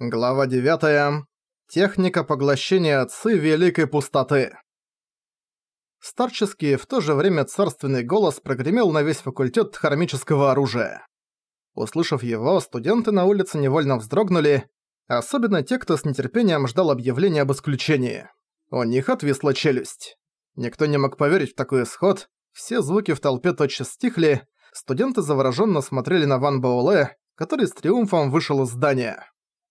Глава 9. Техника поглощения отцы великой пустоты. Старческий в то же время царственный голос прогремел на весь факультет хармического оружия. Услышав его, студенты на улице невольно вздрогнули, особенно те, кто с нетерпением ждал объявления об исключении. У них отвисла челюсть. Никто не мог поверить в такой исход, все звуки в толпе тотчас стихли, студенты завороженно смотрели на Ван Бауле, который с триумфом вышел из здания.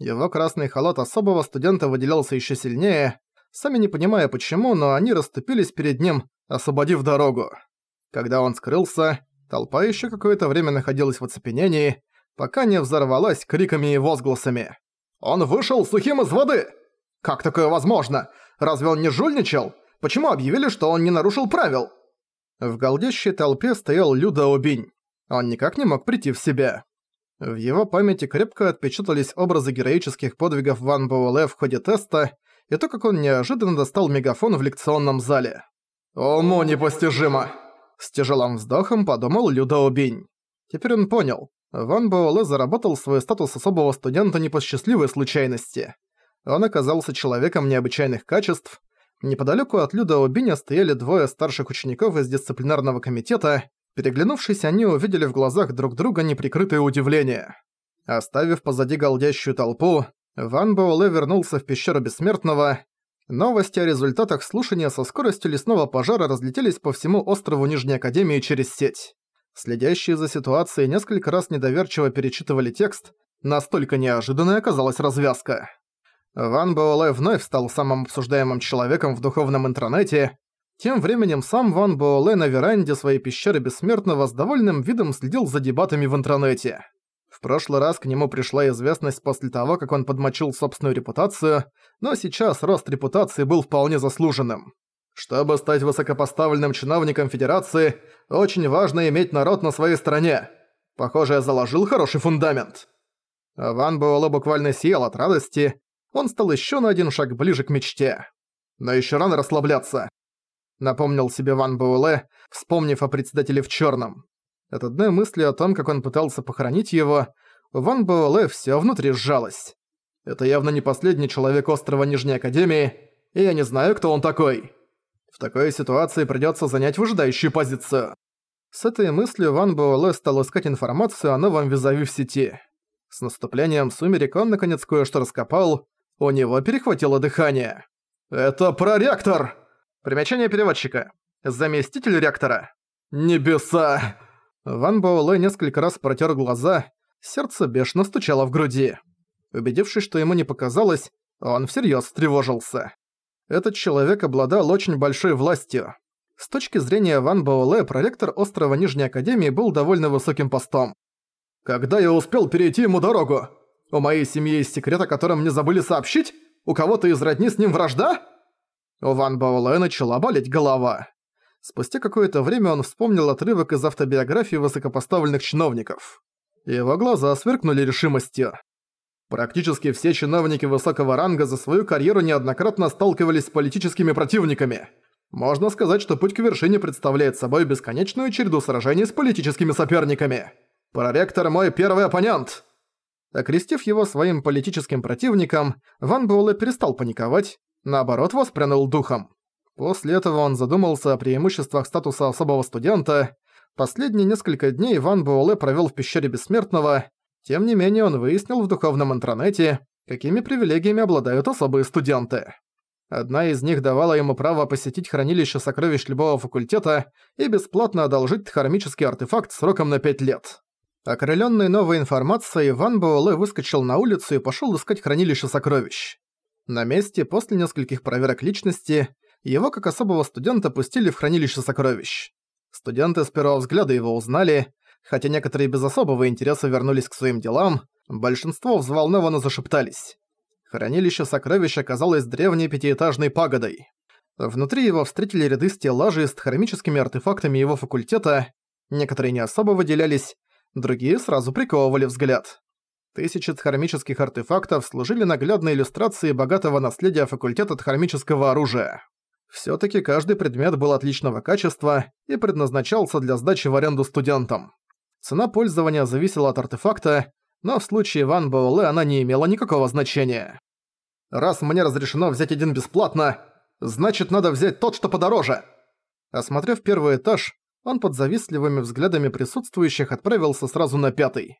Его красный халат особого студента выделялся еще сильнее, сами не понимая почему, но они расступились перед ним, освободив дорогу. Когда он скрылся, толпа еще какое-то время находилась в оцепенении, пока не взорвалась криками и возгласами. «Он вышел сухим из воды! Как такое возможно? Разве он не жульничал? Почему объявили, что он не нарушил правил?» В голдящей толпе стоял Люда Обинь. Он никак не мог прийти в себя. В его памяти крепко отпечатались образы героических подвигов Ван Боуле в ходе теста и то, как он неожиданно достал мегафон в лекционном зале. «Уму непостижимо!» С тяжелым вздохом подумал Людо Бинь. Теперь он понял. Ван Боуле заработал свой статус особого студента не по счастливой случайности. Он оказался человеком необычайных качеств. Неподалеку от Люда Обиня стояли двое старших учеников из дисциплинарного комитета, Переглянувшись, они увидели в глазах друг друга неприкрытое удивление. Оставив позади голдящую толпу, Ван Боуле вернулся в пещеру Бессмертного. Новости о результатах слушания со скоростью лесного пожара разлетелись по всему острову Нижней Академии через сеть. Следящие за ситуацией несколько раз недоверчиво перечитывали текст, настолько неожиданной оказалась развязка. Ван Боуле вновь стал самым обсуждаемым человеком в духовном интернете, тем временем сам Ван Буэлэ на веранде своей пещеры Бессмертного с довольным видом следил за дебатами в интернете. В прошлый раз к нему пришла известность после того, как он подмочил собственную репутацию, но сейчас рост репутации был вполне заслуженным. Чтобы стать высокопоставленным чиновником Федерации, очень важно иметь народ на своей стороне. Похоже, я заложил хороший фундамент. Ван Буэлэ буквально сиял от радости. Он стал еще на один шаг ближе к мечте. Но еще рано расслабляться. Напомнил себе Ван Буэлэ, вспомнив о председателе в черном. От одной мысли о том, как он пытался похоронить его, Ван Буэлэ все внутри сжалось. Это явно не последний человек острова Нижней Академии, и я не знаю, кто он такой. В такой ситуации придется занять выжидающую позицию. С этой мыслью Ван Буэлэ стал искать информацию о новом визави в сети. С наступлением сумерек он наконец кое-что раскопал, у него перехватило дыхание. «Это проректор!» Примечание переводчика. Заместитель ректора. Небеса! Ван Боулэ несколько раз протер глаза, сердце бешено стучало в груди. Убедившись, что ему не показалось, он всерьез встревожился. Этот человек обладал очень большой властью. С точки зрения Ван Боуле, проректор острова Нижней Академии был довольно высоким постом. «Когда я успел перейти ему дорогу? У моей семьи есть секрет, о котором мне забыли сообщить? У кого-то из родни с ним вражда?» У Ван Бауэлэ начала болеть голова. Спустя какое-то время он вспомнил отрывок из автобиографии высокопоставленных чиновников. Его глаза сверкнули решимостью. Практически все чиновники высокого ранга за свою карьеру неоднократно сталкивались с политическими противниками. Можно сказать, что путь к вершине представляет собой бесконечную череду сражений с политическими соперниками. «Проректор мой первый оппонент!» Окрестив его своим политическим противником, Ван Буэлэ перестал паниковать наоборот воспрянул духом. После этого он задумался о преимуществах статуса особого студента. Последние несколько дней Ван Буэлэ провёл в пещере Бессмертного. Тем не менее, он выяснил в духовном интернете, какими привилегиями обладают особые студенты. Одна из них давала ему право посетить хранилище сокровищ любого факультета и бесплатно одолжить тхармический артефакт сроком на пять лет. Окрылённый новой информацией, Ван Буэлэ выскочил на улицу и пошёл искать хранилище сокровищ. На месте, после нескольких проверок личности, его как особого студента пустили в хранилище сокровищ. Студенты с первого взгляда его узнали, хотя некоторые без особого интереса вернулись к своим делам, большинство взволнованно зашептались. Хранилище сокровищ оказалось древней пятиэтажной пагодой. Внутри его встретили ряды стеллажей с хромическими артефактами его факультета, некоторые не особо выделялись, другие сразу приковывали взгляд. Тысячи тхармических артефактов служили наглядной иллюстрацией богатого наследия факультета тхармического оружия. Всё-таки каждый предмет был отличного качества и предназначался для сдачи в аренду студентам. Цена пользования зависела от артефакта, но в случае Ван Боуле она не имела никакого значения. «Раз мне разрешено взять один бесплатно, значит, надо взять тот, что подороже!» Осмотрев первый этаж, он под завистливыми взглядами присутствующих отправился сразу на пятый.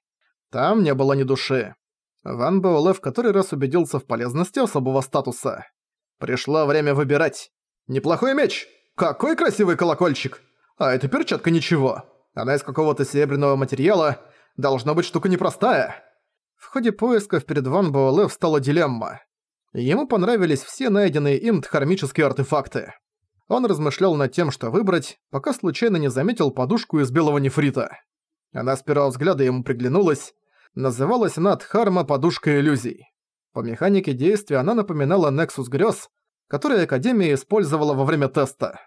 Там не было ни души. Ван Буэлэ в который раз убедился в полезности особого статуса. Пришло время выбирать. «Неплохой меч! Какой красивый колокольчик! А эта перчатка ничего. Она из какого-то серебряного материала. Должна быть штука непростая». В ходе поисков перед Ван Буэлэ встала дилемма. Ему понравились все найденные им дхармические артефакты. Он размышлял над тем, что выбрать, пока случайно не заметил подушку из белого нефрита. Она с первого взгляда ему приглянулась, Называлась она Дхарма «Подушка иллюзий». По механике действия она напоминала Nexus Грёз, который Академия использовала во время теста.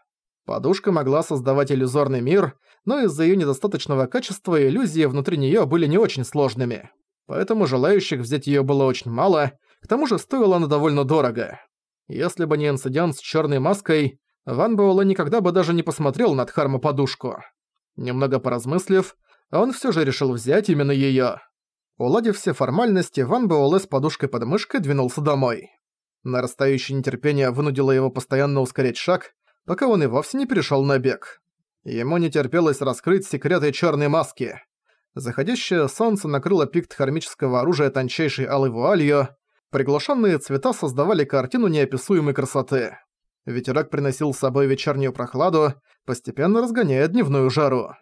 Подушка могла создавать иллюзорный мир, но из-за ее недостаточного качества иллюзии внутри нее были не очень сложными. Поэтому желающих взять ее было очень мало, к тому же стоила она довольно дорого. Если бы не инцидент с черной маской, Ван Буэлэ никогда бы даже не посмотрел на Дхарма подушку. Немного поразмыслив, он все же решил взять именно ее. Уладив все формальности, Ван Буэлэ с подушкой под мышкой двинулся домой. Нарастающее нетерпение вынудило его постоянно ускорять шаг, пока он и вовсе не перешёл на бег. Ему не терпелось раскрыть секреты чёрной маски. Заходящее солнце накрыло пикт хармического оружия тончайшей алой вуалью, приглушенные цвета создавали картину неописуемой красоты. Ветерок приносил с собой вечернюю прохладу, постепенно разгоняя дневную жару.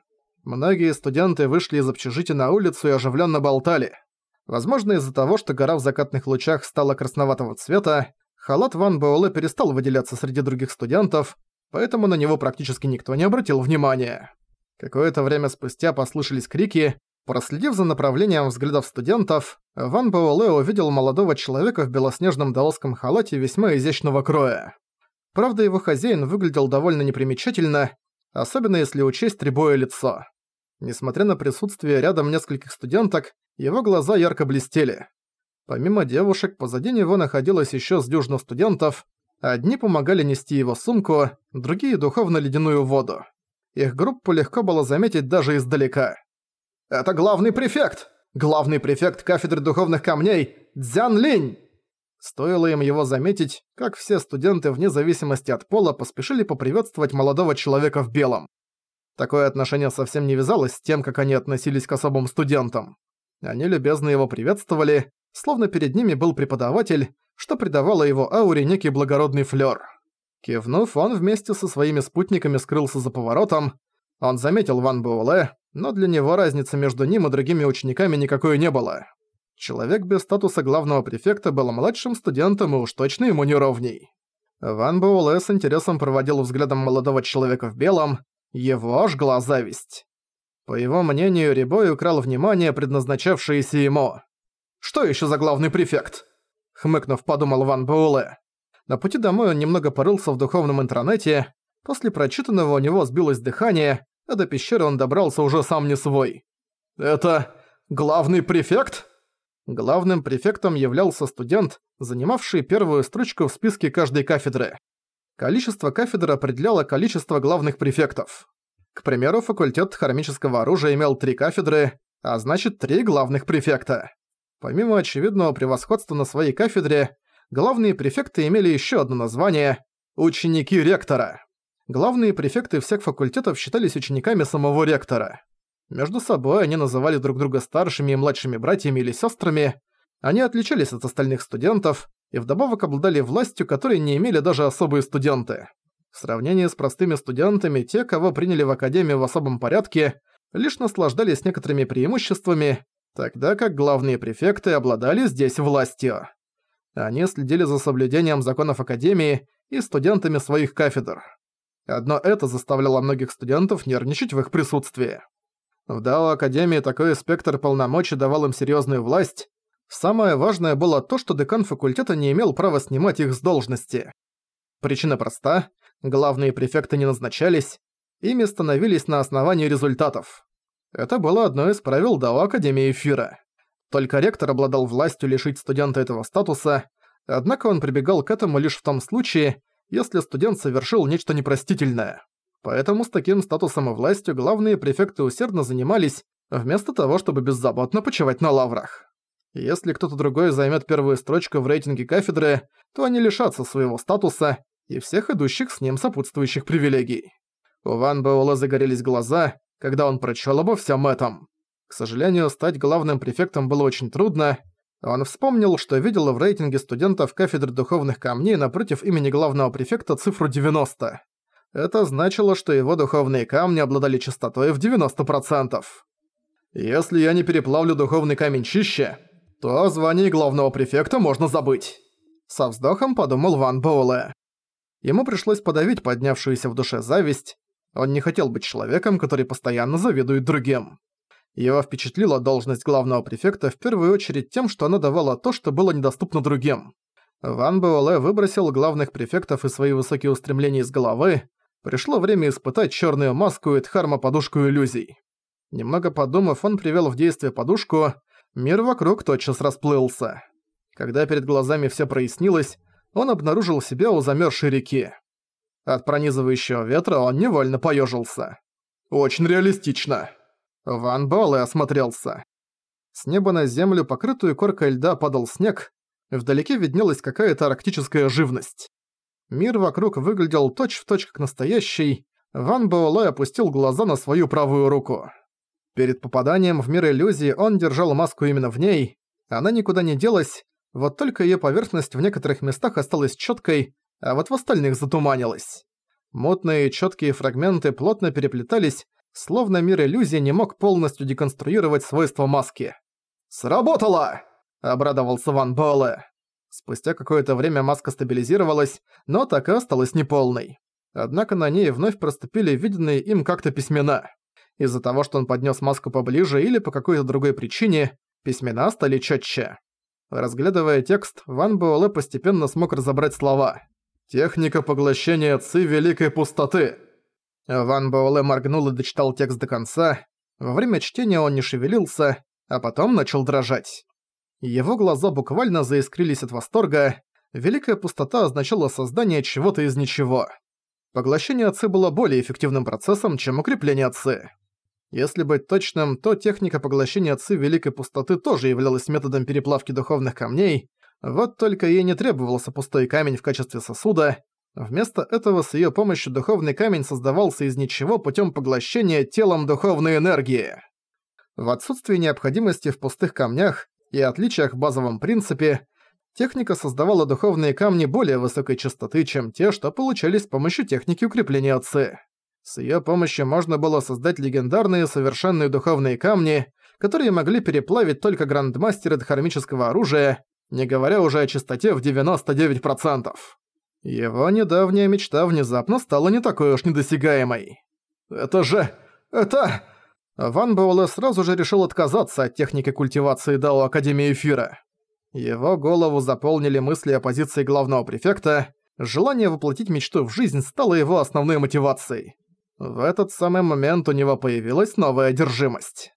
Многие студенты вышли из общежития на улицу и оживленно болтали. Возможно, из-за того, что гора в закатных лучах стала красноватого цвета, халат Ван Буэлэ перестал выделяться среди других студентов, поэтому на него практически никто не обратил внимания. Какое-то время спустя послышались крики. Проследив за направлением взглядов студентов, Ван Буэлэ увидел молодого человека в белоснежном даосском халате весьма изящного кроя. Правда, его хозяин выглядел довольно непримечательно, особенно если учесть требое лицо. Несмотря на присутствие рядом нескольких студенток, его глаза ярко блестели. Помимо девушек, позади него находилось еще с дюжину студентов. Одни помогали нести его сумку, другие — духовно-ледяную воду. Их группу легко было заметить даже издалека. «Это главный префект! Главный префект кафедры духовных камней Дзян Линь!» Стоило им его заметить, как все студенты вне зависимости от пола поспешили поприветствовать молодого человека в белом. Такое отношение совсем не вязалось с тем, как они относились к особым студентам. Они любезно его приветствовали, словно перед ними был преподаватель, что придавало его ауре некий благородный флёр. Кивнув, он вместе со своими спутниками скрылся за поворотом. Он заметил Ван Буэлэ, но для него разницы между ним и другими учениками никакой не было. Человек без статуса главного префекта был младшим студентом и уж точно ему не ровней. Ван Буэлэ с интересом проводил взглядом молодого человека в белом, его жгла зависть. По его мнению, Рибой украл внимание, предназначавшееся ему. «Что еще за главный префект?» Хмыкнув, подумал Ван Буэлэ. На пути домой он немного порылся в духовном интернете. После прочитанного у него сбилось дыхание, а до пещеры он добрался уже сам не свой. «Это главный префект?» Главным префектом являлся студент, занимавший первую строчку в списке каждой кафедры количество кафедр определяло количество главных префектов. К примеру, факультет хромического оружия имел три кафедры, а значит три главных префекта. Помимо очевидного превосходства на своей кафедре, главные префекты имели еще одно название – ученики ректора. Главные префекты всех факультетов считались учениками самого ректора. Между собой они называли друг друга старшими и младшими братьями или сестрами. Они отличались от остальных студентов, и вдобавок обладали властью, которой не имели даже особые студенты. В сравнении с простыми студентами, те, кого приняли в академию в особом порядке, лишь наслаждались некоторыми преимуществами, тогда как главные префекты обладали здесь властью. Они следили за соблюдением законов академии и студентами своих кафедр. Одно это заставляло многих студентов нервничать в их присутствии. В Дао Академии такой спектр полномочий давал им серьезную власть, Самое важное было то, что декан факультета не имел права снимать их с должности. Причина проста – главные префекты не назначались, ими становились на основании результатов. Это было одно из правил ДАО Академии Эфира. Только ректор обладал властью лишить студента этого статуса, однако он прибегал к этому лишь в том случае, если студент совершил нечто непростительное. Поэтому с таким статусом и властью главные префекты усердно занимались, вместо того, чтобы беззаботно почивать на лаврах. Если кто-то другой займет первую строчку в рейтинге кафедры, то они лишатся своего статуса и всех идущих с ним сопутствующих привилегий. У Ван Боула загорелись глаза, когда он прочел обо всем этом. К сожалению, стать главным префектом было очень трудно. Он вспомнил, что видел в рейтинге студентов кафедры духовных камней напротив имени главного префекта цифру 90. Это значило, что его духовные камни обладали частотой в 90%. «Если я не переплавлю духовный камень чище, то о звании главного префекта можно забыть. Со вздохом подумал Ван Боуле. Ему пришлось подавить поднявшуюся в душе зависть. Он не хотел быть человеком, который постоянно завидует другим. Его впечатлила должность главного префекта в первую очередь тем, что она давала то, что было недоступно другим. Ван Буэлэ выбросил главных префектов и свои высокие устремления из головы. Пришло время испытать черную маску и Дхарма подушку иллюзий. Немного подумав, он привел в действие подушку, мир вокруг тотчас расплылся. Когда перед глазами все прояснилось, он обнаружил себя у замерзшей реки. От пронизывающего ветра он невольно поежился. «Очень реалистично!» Ван Буэлэ осмотрелся. С неба на землю, покрытую коркой льда, падал снег. Вдалеке виднелась какая-то арктическая живность. Мир вокруг выглядел точь-в-точь точь как настоящий. Ван Буэлэ опустил глаза на свою правую руку. Перед попаданием в мир иллюзии он держал маску именно в ней. Она никуда не делась, вот только ее поверхность в некоторых местах осталась четкой, а вот в остальных затуманилась. Мутные четкие фрагменты плотно переплетались, словно мир иллюзии не мог полностью деконструировать свойства маски. «Сработало!» – обрадовался Ван Буэлэ. Спустя какое-то время маска стабилизировалась, но так и осталась неполной. Однако на ней вновь проступили виденные им как-то письмена. Из-за того, что он поднес маску поближе или по какой-то другой причине, письмена стали четче. Разглядывая текст, Ван Буэлэ постепенно смог разобрать слова. «Техника поглощения ци великой пустоты». Ван Буэлэ моргнул и дочитал текст до конца. Во время чтения он не шевелился, а потом начал дрожать. Его глаза буквально заискрились от восторга. Великая пустота означала создание чего-то из ничего. Поглощение Ци было более эффективным процессом, чем укрепление Ци. Если быть точным, то техника поглощения ци Великой Пустоты тоже являлась методом переплавки духовных камней, вот только ей не требовался пустой камень в качестве сосуда. Вместо этого с ее помощью духовный камень создавался из ничего путем поглощения телом духовной энергии. В отсутствие необходимости в пустых камнях и отличиях в базовом принципе, техника создавала духовные камни более высокой частоты, чем те, что получались с помощью техники укрепления ци. С её помощью можно было создать легендарные совершенные духовные камни, которые могли переплавить только грандмастеры дхармического оружия, не говоря уже о чистоте в 99%. Его недавняя мечта внезапно стала не такой уж недосягаемой. «Это же... это...» Ван Буэлэ сразу же решил отказаться от техники культивации Дао Академии Эфира. Его голову заполнили мысли о позиции главного префекта, желание воплотить мечту в жизнь стало его основной мотивацией. В этот самый момент у него появилась новая одержимость.